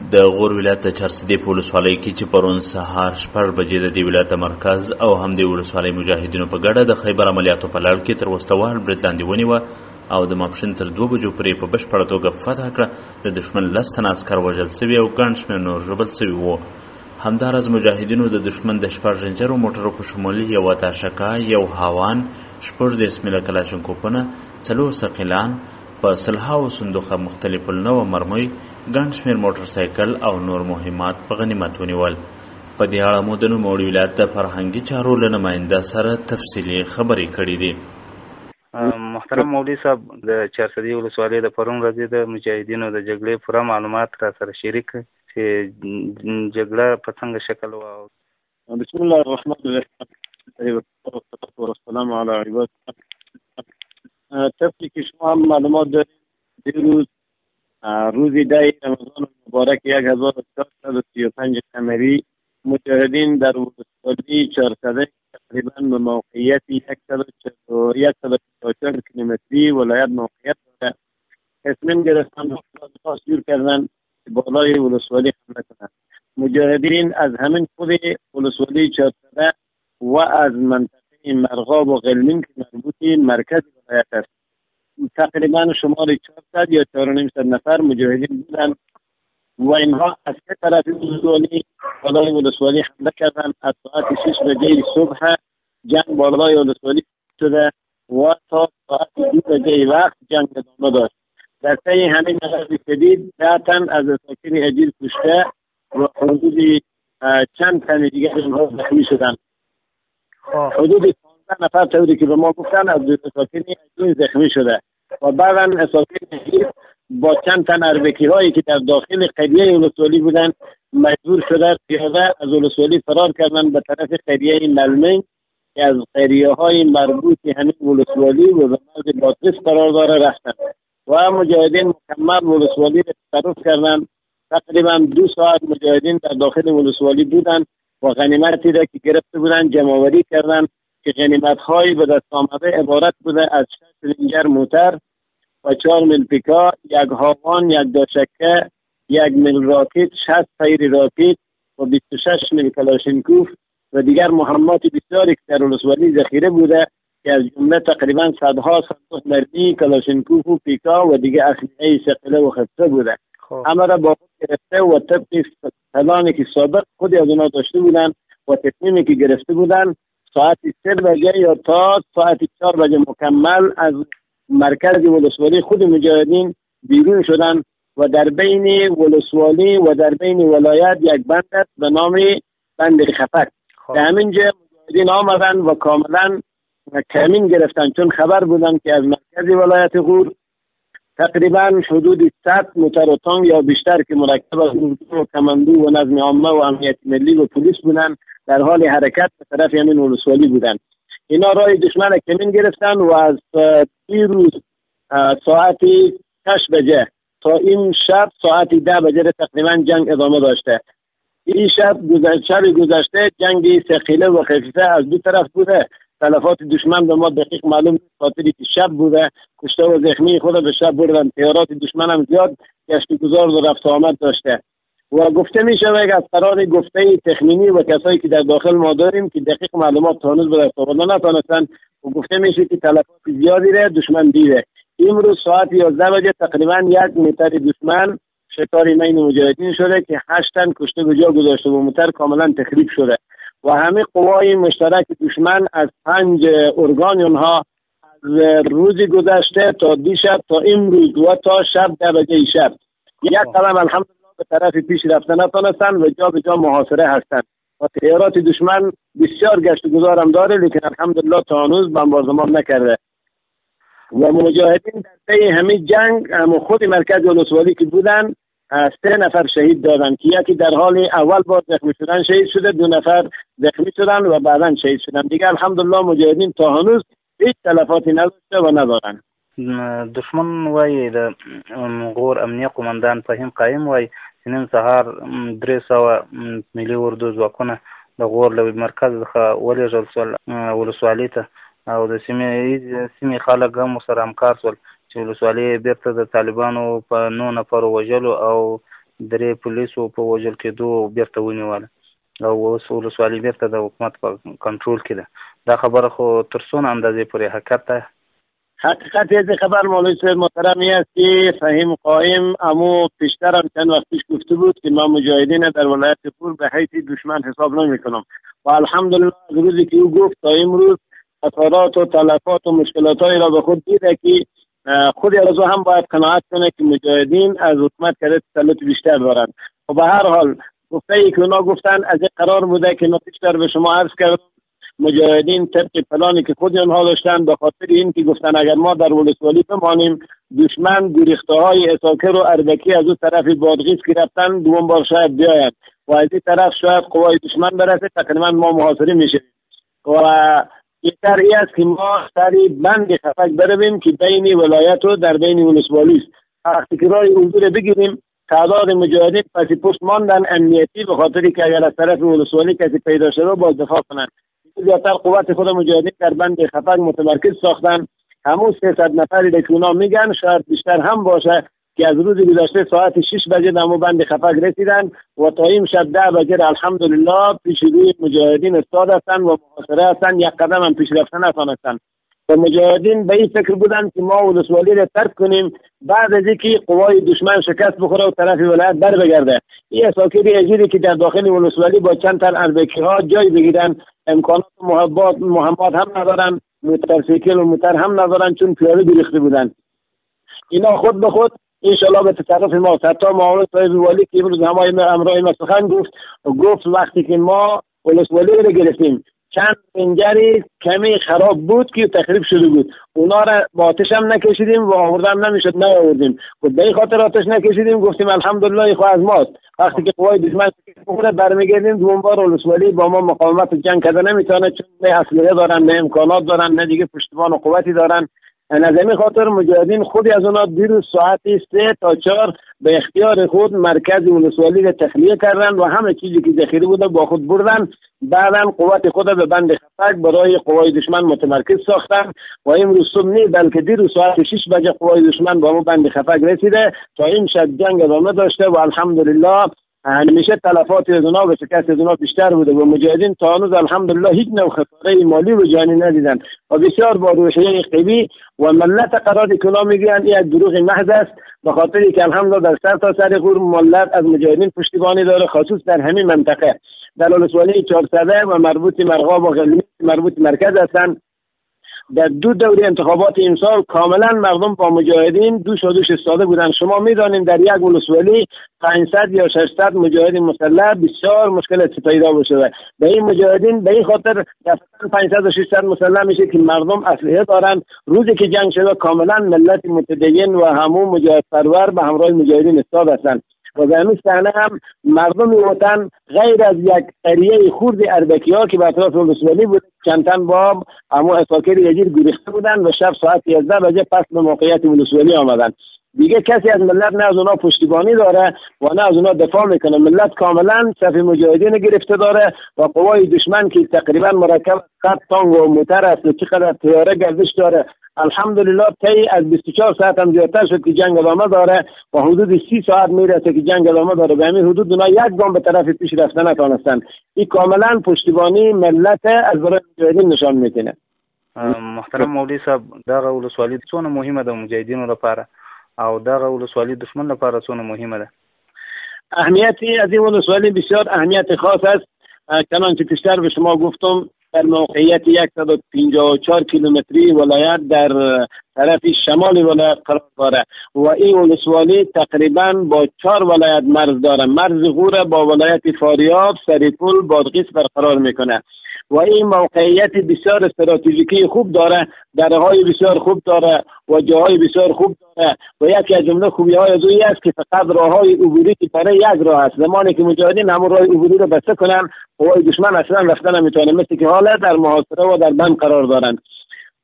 د غور ولایت د چارسدې په ولسوالۍ کې چې پرون سهار شپږ بجې د دې ولایت مرکز او هم د ولسوالۍ مجاهدینو په ګډه د خیبر عملیاتو په لړ کې تر وسوال برید لاندې ونیوه او د ماپښین تر دوه بجو پورې په بشپړه توګه فتح کړه. د دښمن لس تنه عسکر وژل سوي او ګڼ شمېر نور ژوبل سوي وو. همداراز مجاهدینو د دښمن د شپږ رنجرو موټرو په شمول یو تاشکا یو هاوان شپږ دېرش میله کلاشینکوپونه څلور ثقیلان په سلهاو صندوقه مختلف النوع مرمۍ ګڼ شمېر موټر سایکل او نور مهمات په غنیمت ونیول. په دې اړه مو د نوموړي ولایت د فرهنګي چارو له نماینده سره تفصیلي خبرې کړې دي. محترم مولوي صاحب د چارسدي ولسوالۍ د پرون ورځې د مجاهدینو د جګړې پوره معلومات را سره شریک چې جګړه په څنګه شکل و بسم الله الرحمن الرحیم. والسلام علی عباد طبقی که شما هم معلومات دارید دیروز روز ده رمضان مبارک یک هزار و سی و پنج قمری مجاهدین در ولسوالی چهارصده تقریبا به موقعیت یک سد کیلومتری ولایت موقعیت داره. تصمیم گرفتن خاص جور کردن بالای ولسوالی حمله کنند مجاهدین از همین خود ولسوالی چهارصده و از منطقه مرغاب و غلمین که مربوط مرکز ولایت است. تقریبا شمال 400 یا 400 نفر مجاهدین بودند و اینها از سه طرف ولسوالی بالای ولسوالی حمله کردند. از ساعت 6 بجه صبح جنگ بالای ولسوالی شده و تا ساعت 2 بجه وقت جنگ ادامه داشت. در طی همین نقض شدید ده تن از ساکن اجیر کشته و حدود چند تن دیگر اینها زخمی شدند. حدود 15 نفر طوری که به ما گفتن از دو ساکن اجیر زخمی شده. و بعدا ساکن با چند تن اربکی هایی که در داخل قریه ولسوالی بودن مجبور شده پیاده از ولسوالی فرار کردن به طرف قریه ملمنگ که از قریه های مربوط همین ولسوالی و به مرز باتریس قرار داره رفتن. و مجاهدین مکمل ولسوالی را تصرف کردن. تقریبا دو ساعت مجاهدین در داخل ولسوالی بودن. و غنیمتی را که گرفته بودن جمعوری کردن که غنیمت هایی به دست آمده عبارت بوده از شش رنجر موتر و چهار میل پیکا یک هاوان یک داشکه یک میل راکت شست تیر راکت و 26 میل کلاشینکوف و دیگر مهمات بسیاری که در ولسوالی ذخیره بوده که از جمله تقریبا صدها صندوق مرمی کلاشینکوف و پیکا و دیگر اسلحه ثقیله و خفته بوده. همه را با خود گرفته و طبق پلانی که سابق خودی از اونا داشته بودن و تصمیمی که گرفته بودن ساعت سه بجه یا تا ساعت چهار بجه مکمل از مرکز ولسوالی خود مجاهدین بیرون شدن و در بین ولسوالی و در بین ولایت یک بند است به نام بند خفک در همینجا مجاهدین آمدن و کاملا کمین گرفتن چون خبر بودن که از مرکز ولایت غور تقریبا حدود 100 موتر و یا بیشتر که مرکب از و کماندو و نظم عامه و امنیت ملی و پلیس بودن در حال حرکت به طرف همین ولسوالی بودن اینا راه دشمن کمین گرفتن و از روز ساعت 8 بجه تا این شب ساعت ده بجه تقریبا جنگ ادامه داشته. این شب گذشته گذشته جنگی و خفیفه از دو طرف بوده. تلفات دشمن به ما دقیق معلوم خاطری که شب بوده کشته و زخمی خود به شب بردن تیارات دشمن هم زیاد گشت گذار و رفت آمد داشته. و گفته می شود از قرار گفته تخمینی و کسایی که در داخل ما داریم که دقیق معلومات تانوز به دست آوردن نتانستن و گفته میشه که تلفات زیادی ره دشمن دیده. امروز ساعت 11 بجه تقریبا یک موتر دشمن شکار مین مجاهدین شده که هشت تن کشته به جا گذاشته و موتر کاملا تخریب شده. و همه قوای مشترک دشمن از پنج ارگان اونها از روز گذشته تا دیشب تا امروز و تا شب در بجه شب. یک قدم الحمدلله به طرف پیش رفته نتانستن و جا به جا محاصره هستند و تیارات دشمن بسیار گشت گذارم داره لیکن الحمدلله تا هنوز بمبارزمان نکرده. و مجاهدین در طی همه جنگ خود مرکز ولسوالی که بودن سه نفر شهید دادن. که یکی در حال اول بار زخمی شدن شهید شده دو نفر زخمی شدن و بعدا شهید شدن. دیگه الحمدلله مجاهدین تا هنوز هیچ تلفاتی نداشته و ندارن. دشمن وای د غور امنیه قومندان فهیم قایم وای. نن سهار درې سوه ملي اردو ځواکونه د غور له مرکز څخه ولېږل ولسوالۍ ته. او د سیمې سیمې خلک هم سره همکار شول چې ولسوالۍ بیرته د طالبانو په نو نفر وژلو او درې پولیسو په وژل کېدو بیرته ونیول او اوس ولسوالي بیرته د حکومت په کنټرول کې ده. دا خبره خو تر څونه اندازې پورې حقیقت ده؟ حقیقت از خبر؟ مولوی صاحب محترمی است که فهیم قائم. امو پیشتر هم چند وقت پیش گفته بود که ما مجاهدین در ولایت پور به حیث دشمن حساب نمی کنم. و الحمدلله روزی که او گفت تا امروز خسارات و تلفات و مشکلات را به خود دیده که خود ارزو هم باید قناعت کنه که مجاهدین از حکومت کرده تسلط بیشتر دارند. و به هر حال گفته ای که اونا گفتن از قرار بوده که ما پیشتر به شما عرض کردم مجاهدین طبق پلانی که خود آنها داشتن به خاطر این که گفتن اگر ما در ولسوالی بمانیم دشمن گریخته های اساکر و اردکی از او طرف بادغیس گرفتن دوم بار شاید بیاید. و از این طرف شاید قوای دشمن برسه تقریبا ما محاصره میشه و بهتر است که ما سری بند خفک برویم که بین ولایت و در بین ولسوالی است. وقتی که حضور بگیریم تعداد مجاهدین پسی پشت ماندن امنیتی به خاطری که اگر از طرف ولسوالی کسی پیدا شده باز دفاع کنند. زیادتر قوت خود مجاهدین در بند خفق متمرکز ساختن. همون 300 نفری که اونا میگن شاید بیشتر هم باشه. که از روز گذشته ساعت 6 بجه در بند خفق رسیدن و تا این شب ده بجه الحمدلله پیش روی مجاهدین استاد هستن و محاصره هستن. یک قدم هم پیش رفتن نتانستن و مجاهدین به این فکر بودن که ما ولسوالی را ترک کنیم. بعد از اینکه قوای دشمن شکست بخوره و طرف ولایت بر بگرده. این اساکری عجیبی که در داخل ولسوالی با چند تن اربکی ها جای بگیرن. امکانات محبات محمد هم ندارن. موتورسیکل و موتر هم ندارن چون پیاده گریخته بودن. اینا خود به خود انشالله به تصرف ما. حتی معاون صاحب والی که امروز همای امرای ما سخن گفت گفت وقتی که ما ولسوالی رو گرفتیم. چند انجری کمی خراب بود که تخریب شده بود. اونا را با آتش هم نکشیدیم و آوردن نمی‌شد نیاوردیم. خود به خاطر آتش نکشیدیم گفتیم الحمدلله خو از ماست. وقتی که قوای دشمن بخوره برمیگردیم دوم بار ولسوالی با ما مقاومت جنگ کرده. نمی‌تونه چون نه اسلحه دارن نه امکانات دارن نه دیگه پشتبان و قوتی دارن. از همین خاطر مجاهدین خودی از اونا دیروز ساعت سه تا چهار به اختیار خود مرکز ولسوالی را تخلیه کردن و همه چیزی که ذخیره بوده با خود بردن. بعدا قوت خود به بند خفک برای قوای دشمن متمرکز ساختن و امروز صبح نی بلکه دیروز ساعت 6 بجه قوای دشمن با ما بند خفک رسیده. تا این شب جنگ ادامه داشته و الحمدلله همیشه تلفات از اونا و شکست از اونا بیشتر بوده. و مجاهدین تا هنوز الحمدلله هیچ نوع خساره مالی و جانی ندیدن. و بسیار با روحیه قوی و ملت قرار کلا میگن یک دروغ محض است. به خاطر که الحمدلله در سر تا سر غور ملت از مجاهدین پشتیبانی داره خصوص در همین منطقه. در ولسوالی چهارصده و مربوط مرغاب و غلمی مربوط مرکز هستند در دو دوره انتخابات امسال کاملا مردم با مجاهدین دوش و دوش استاده بودند شما می‌دانید در یک ولسوالی 500 یا 600 مجاهد مسلح بسیار مشکل پیدا بشه به این مجاهدین به این خاطر 500 و 600 مسلح میشه که مردم اسلحه دارن. روزی که جنگ شده کاملا ملت متدین و همون مجاهد پرور به همراه مجاهدین استاد هستند. و به همین صحنه هم مردم وطن غیر از یک قریه خورد اربکی ها که به اطراف ولسوالی بود چندتن با اما اساکر یجیر گریخته بودن و شب ساعت 11 بجه پس به موقعیت ولسوالی آمدن. دیگه کسی از ملت نه از اونا پشتیبانی داره و نه از اونا دفاع می‌کنه. ملت کاملا صف مجاهدین گرفته داره و قوای دشمن که تقریبا مرکب خط تانگ و موتر است و چقدر تیاره گردش داره. الحمدلله تی از 24 ساعت هم زیادتر شد که جنگ ادامه داره و حدود 30 ساعت می‌رسه که جنگ ادامه داره. به همین حدود اونا یک گام به طرف پیش رفته نتونستن. این کاملا پشتیبانی ملت از برای مجاهدین نشان می‌کنه محترم مولوی صاحب دغه ولسوالي څونه مهمه ده مجاهدینو لپاره؟ او دغه ولسوالی دشمن لپاره څونه مهمه ده؟ اهمیت از این ولسوالی بسیار اهمیت خاص است. چنانچه پیشتر به شما گفتم در موقعیت 154 کیلومتری ولایت در طرف شمال ولایت قرار داره و این ولسوالی تقریبا با چهار ولایت مرز داره. مرز غور با ولایت فاریاب سریپول بادغیس برقرار می‌کنه. و این موقعیت بسیار استراتژیکی خوب داره درهای بسیار خوب داره و جاهای بسیار خوب داره و یکی از جمله خوبی های از است که فقط راه های عبوری که برای یک راه است. زمانی که مجاهدین همون راه عبوری رو بسته کنن قوای دشمن اصلا رفتن نمی‌تونه مثل که حالا در محاصره و در بند قرار دارند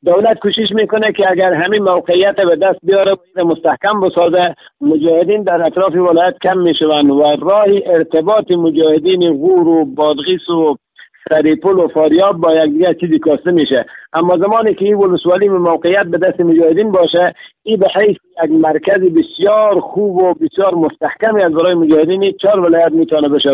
دولت کوشش می‌کنه که اگر همین موقعیت به دست بیاره و مستحکم بسازه. مجاهدین در اطراف ولایت کم می‌شوند و راه ارتباط مجاهدین غور و بادغیس و سریپل و فاریاب با یکدیگر چیزی کاسته میشه. اما زمانی که این ولسوالی موقعیت به دست مجاهدین باشه این به حیث یک مرکز بسیار خوب و بسیار مستحکمی از برای مجاهدین چهار ولایت می‌تونه بشه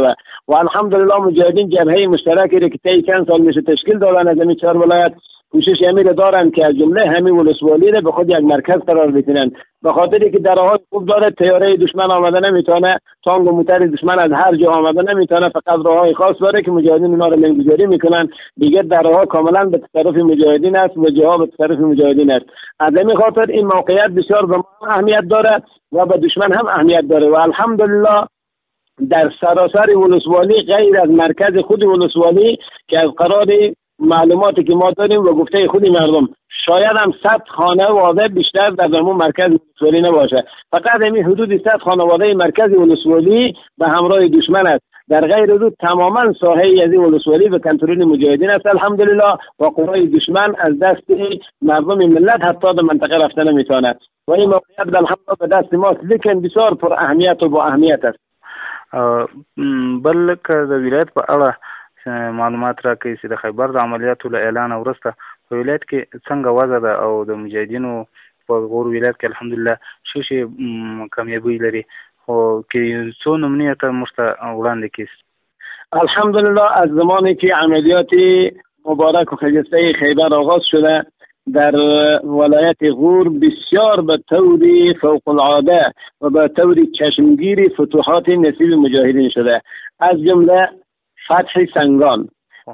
و الحمدلله مجاهدین جبهه مشترکی که طی چند سال میشه تشکیل دادن از این چهار ولایت کوشش امیر دارن که از جمله همین ولسوالی رو به خود یک مرکز قرار بتینن به خاطری که در حال خوب داره تیاره دشمن آمده نمی‌تونه تانگ و موتر دشمن از هر جا آمده نمی‌تونه فقط راههای خاص داره که مجاهدین اونا رو منگذاری می‌کنن. دیگه درها کاملا به طرف مجاهدین است و جاها به طرف مجاهدین است. از این خاطر این موقعیت بسیار به اهمیت داره و به دشمن هم اهمیت داره. و الحمدلله در سراسر ولسوالی غیر از مرکز خود ولسوالی که از قرار معلوماتی که ما داریم و گفته خودی مردم. شاید هم صد خانواده بیشتر در همون مرکز ولسوالی نباشه. فقط همین حدود صد خانواده مرکز ولسوالی به همراه دشمن است. در غیر دو تماما ساحه از این ولسوالی به کنترل مجاهدین است. الحمدلله و قوای دشمن از دست مردم ملت حتی به منطقه رفته نمی‌تواند. و این موقعیت الحمدلله به دست ماست. لیکن بسیار پر اهمیت و با اهمیت است. بل که د ولایت په اړه معلومات راکړئ چې د خیبر د عملیاتو له اعلان وروسته په ولایت کې څنګه وضع ده او د مجاهدینو په غور ولایت کې الحمدلله څه شی کامیابی لري. خو کې څو نمونې ته موږ ته وړاندې کیست. الحمدلله از زمانی که عملیات مبارک و خجسته خیبر آغاز شده در ولایت غور بسیار به طور فوق العاده و به طور چشمگیری فتوحات نصیب مجاهدین شده. از جمله فتح سنگان.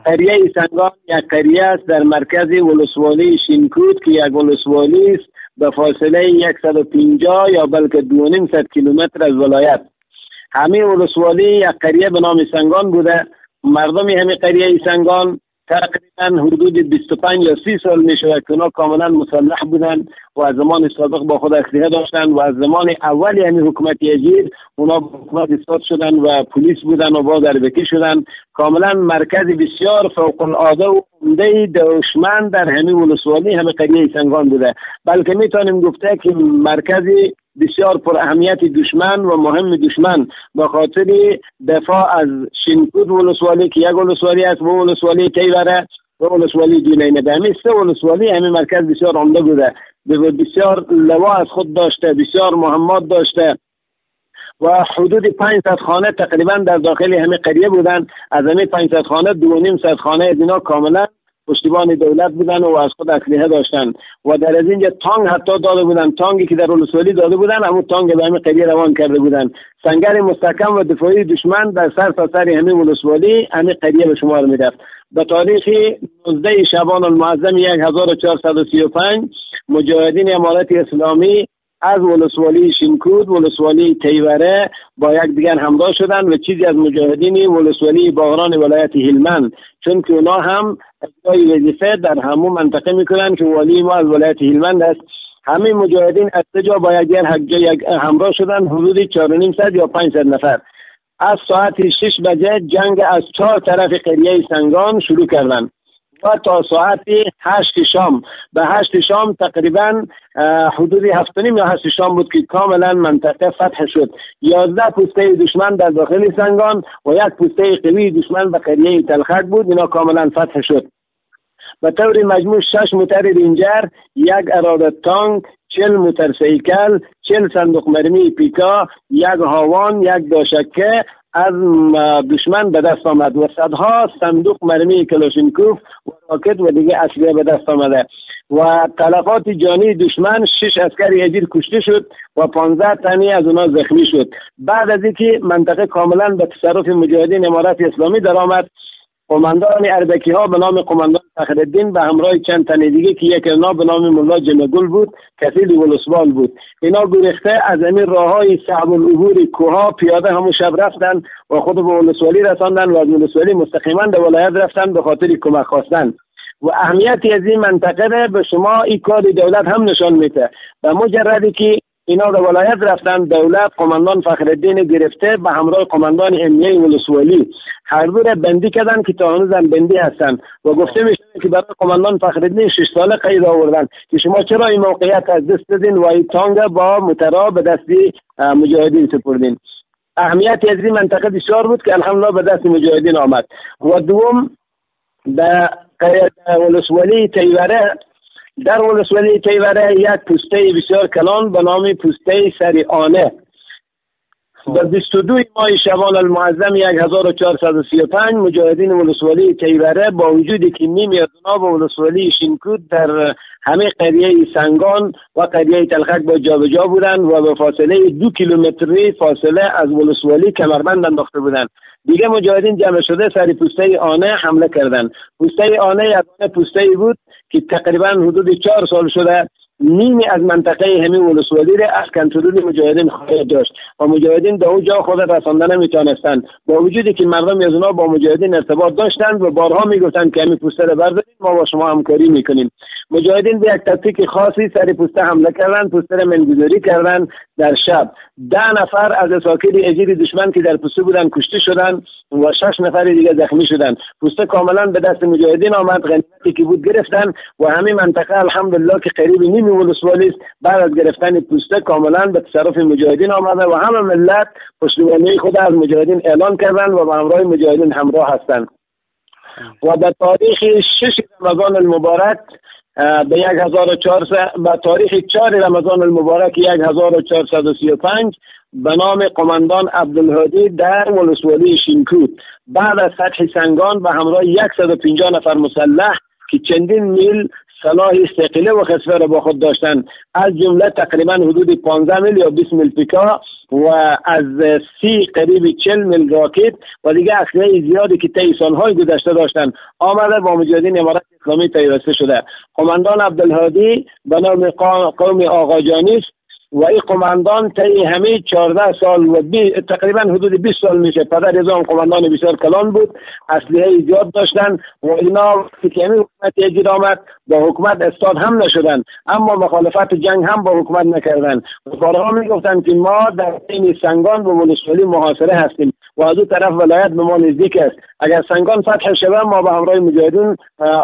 قریه سنگان یک قریه است در مرکز ولسوالی شینکود که یک ولسوالی است به فاصله 150 یا بلکه 2.5 کیلومتر از ولایت. همین ولسوالی یک قریه به نام سنگان بوده. مردم همین قریه سنگان تقریبا حدود 25 یا 30 سال می شود که اونا کاملا مسلح بودن و از زمان سابق با خود اسلحه داشتن و از زمان اول یعنی حکومت یزید اونا با حکومت اثبات شدن و پلیس بودن و با دربکی شدن کاملا مرکز بسیار فوق العاده و عمده دشمن در همین ولسوالی همه قریه سنگان بوده. بلکه می‌تونیم گفته که مرکزی بسیار پر اهمیت دشمن و مهم دشمن به خاطر دفاع از شینکود ولسوالی که یک ولسوالی است و ولسوالی تیوره و ولسوالی دونینه به همین سه ولسوالی همین مرکز بسیار عمده بوده بسیار لوا از خود داشته بسیار مهمات داشته. و حدود 500 خانه تقریبا در داخل همه قریه بودن از همین 500 خانه دو نیم صد خانه از اینا کاملا پشتیبان دولت بودن و از خود اسلحه داشتن. و در از اینجا تانگ حتی داده بودن. تانگی که در ولسوالی داده بودن همون تانگ به همین قریه روان کرده بودن. سنگر مستحکم و دفاعی دشمن در سر تا سر همین ولسوالی همین قریه به شمار می‌رفت. به تاریخ 19 شبان المعظم 1435 مجاهدین امارت اسلامی از ولسوالی شینکود ولسوالی تیوره با یک دیگر همراه شدن و چیزی از مجاهدین ولسوالی باغران ولایت هلمند. چون که اونا هم اجرای وظیفه در همون منطقه می‌کنن که والی ما از ولایت هلمند است. همین مجاهدین از جا با یک یک همراه شدن حدود 4.5 یا 500 نفر. از ساعت 6 بجه جنگ از چهار طرف قریه سنگان شروع کردند و تا ساعت هشت شام. به هشت شام تقریبا حدود هفت یا هشت شام بود که کاملا منطقه فتح شد. یازده پوسته دشمن در داخل سنگان و یک پوسته قوی دشمن به قریه تلخک بود. اینا کاملا فتح شد. به طور مجموع شش موتر رینجر یک اراده تانک چل موتر سیکل چل صندوق مرمی پیکا یک هاوان یک داشکه از دشمن به دست آمد و صدها صندوق مرمی کلاشینکوف و راکت و دیگه اسلحه به دست آمده. و تلفات جانی دشمن شش اسکر یجیر کشته شد و 15 تنی از اونا زخمی شد. بعد از اینکه منطقه کاملا به تصرف مجاهدین امارت اسلامی درآمد قماندان اربکی ها به نام قماندان فخرالدین به همراه چند تن دیگه که یک اینا به نام ملا جمگل بود کفیل ولسوال بود. اینا گریخته از این راه های صعب العبور کوها پیاده همون شب رفتن و خود به ولسوالی رساندن و از ولسوالی مستقیما به ولایت رفتن به خاطر کمک خواستن. و اهمیتی از این منطقه به شما این کار دولت هم نشان میده. و مجردی که اینا به ولایت رفتن دولت قماندان فخرالدین گرفته به همراه قماندان امنیه ولسوالی. هر دو بندی کردن که تا هنوز بندی هستن. و گفته میشه که برای قماندان فخرالدین شش ساله قید آوردن. که شما چرا این موقعیت از دست دادین؟ و این تانگ با مترا به دستی مجاهدین سپردین. اهمیت از این منطقه بسیار بود که الحمدلله به دست مجاهدین آمد. و دوم در ولسوالی تیوره در ولسوالی تیوره یک پوسته بسیار کلان به نام پوسته سری آنه. در 22 ماه شوال المعظم 1435 مجاهدین ولسوالی تیوره با وجود که نیمی از جناب ولسوالی شینکود در همه قریه سنگان و قریه تلخک با جابجا بودند و به فاصله دو کیلومتری فاصله از ولسوالی کمربند انداخته بودند. دیگه مجاهدین جمع شده سر پوسته آنه حمله کردند. پوسته آنه یک پوسته بود که تقریبا حدود چهار سال شده نیمی از منطقه همین ولسوالی را از کنترل مجاهدین خارج داشت و مجاهدین در اونجا خود رسانده نمی‌تونستند با وجودی که مردم از با مجاهدین ارتباط داشتند و بارها می‌گفتند که همین پوسته را بردارید ما با شما همکاری می‌کنیم. مجاهدین به یک تکتیک خاصی سر پوسته حمله کردند پوسته را منگذاری کردند در شب. ده نفر از اساکیر اجیر دشمن که در پوسته بودند کشته شدند و شش نفر دیگه زخمی شدند. پوسته کاملا به دست مجاهدین آمد غنیمتی که بود گرفتن و همین منطقه الحمدلله که قریب نیم ولسوالی است. بعد از گرفتن پوسته کاملا به تصرف مجاهدین آمده و همه ملت پشتیبانی خود از مجاهدین اعلان کردند و به همراه مجاهدین همراه هستند. و در تاریخ شش رمضان المبارک به 1400 به تاریخ 4 رمضان المبارک 1435 به نام قماندان عبدالهادی در ولسوالی شینکود بعد از فتح سنگان به همراه 150 نفر مسلح که چندین میل سلاح استقله و خصفه را با خود داشتند. از جمله تقریبا حدود 15 میل یا 20 میل پیکا و از سی قریب 40 میل راکت و دیگه اسلحه زیادی که طی سالهای گذشته داشتند آمده با مجاهدین امارت اسلامی پیوسته شده. قماندان عبدالهادی به نام قوم آقاجانی است و این قماندان طی همه 14 سال و بی... تقریبا حدود 20 سال میشه. پدر از آن قماندان بسیار کلان بود اسلحه زیاد داشتن و اینا که همین حکومت اجیر آمد با حکومت استاد هم نشدن. اما مخالفت جنگ هم با حکومت نکردن. و بارها می‌گفتن که ما در بین سنگان و ولسوالی محاصره هستیم و از اون طرف ولایت به ما نزدیک است. اگر سنگان فتح شود ما با همراه مجاهدین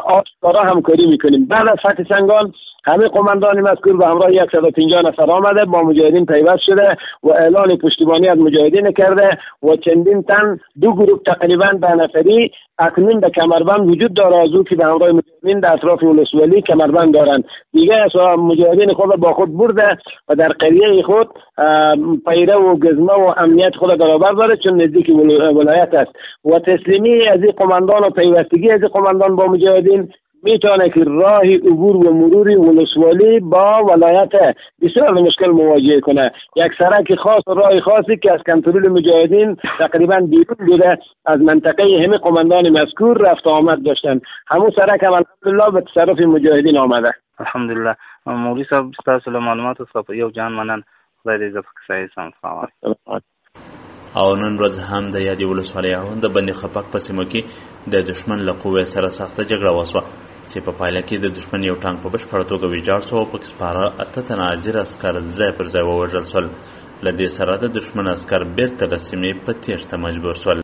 آشکارا همکاری می‌کنیم. بعد از فتح سنگان همه قماندان مذکور به همراه 150 نفر آمده با مجاهدین پیوست شده و اعلان پشتیبانی از مجاهدین کرده و چندین تن دو گروه تقریبا ده نفری اکنون به کمربند وجود داره. از که به همراه مجاهدین در اطراف ولسوالی کمربند دارند. دیگه مجاهدین خود با خود برده و در قریه خود پیره و گزمه و امنیت خود برابر داره چون نزدیک ولایت است. و تسلیمی از این قماندان و پیوستگی از قماندان با مجاهدین می‌تونه که راه عبور و مرور ولسوالی با ولایت بسیار مشکل مواجه کنه. یک سرک خاص و راه خاصی که از کنترل مجاهدین تقریبا بیرون بوده از منطقه همه قماندان مذکور رفت آمد داشتن. همون سرک هم الحمدلله به تصرف مجاهدین آمده. الحمدلله. مولوی صاحب ستاسو له معلوماتو څخه یو جان منن. خدای دې عزت کړي سم او نن ورځ هم د یادې ولسوالۍ اړوند د بندي خپک په سیمه کې د دشمن له قوې سره سخته جګړه وسوه چې په پایله کې د دشمن یو ټانک په بشپړه توګه ویجاړ شو او پکې سپاره اته تنه حاضر عسکر ځای پر ځای ووژل شول. له دې سره د دشمن عسکر بیرته له سیمې په تېښته مجبور شول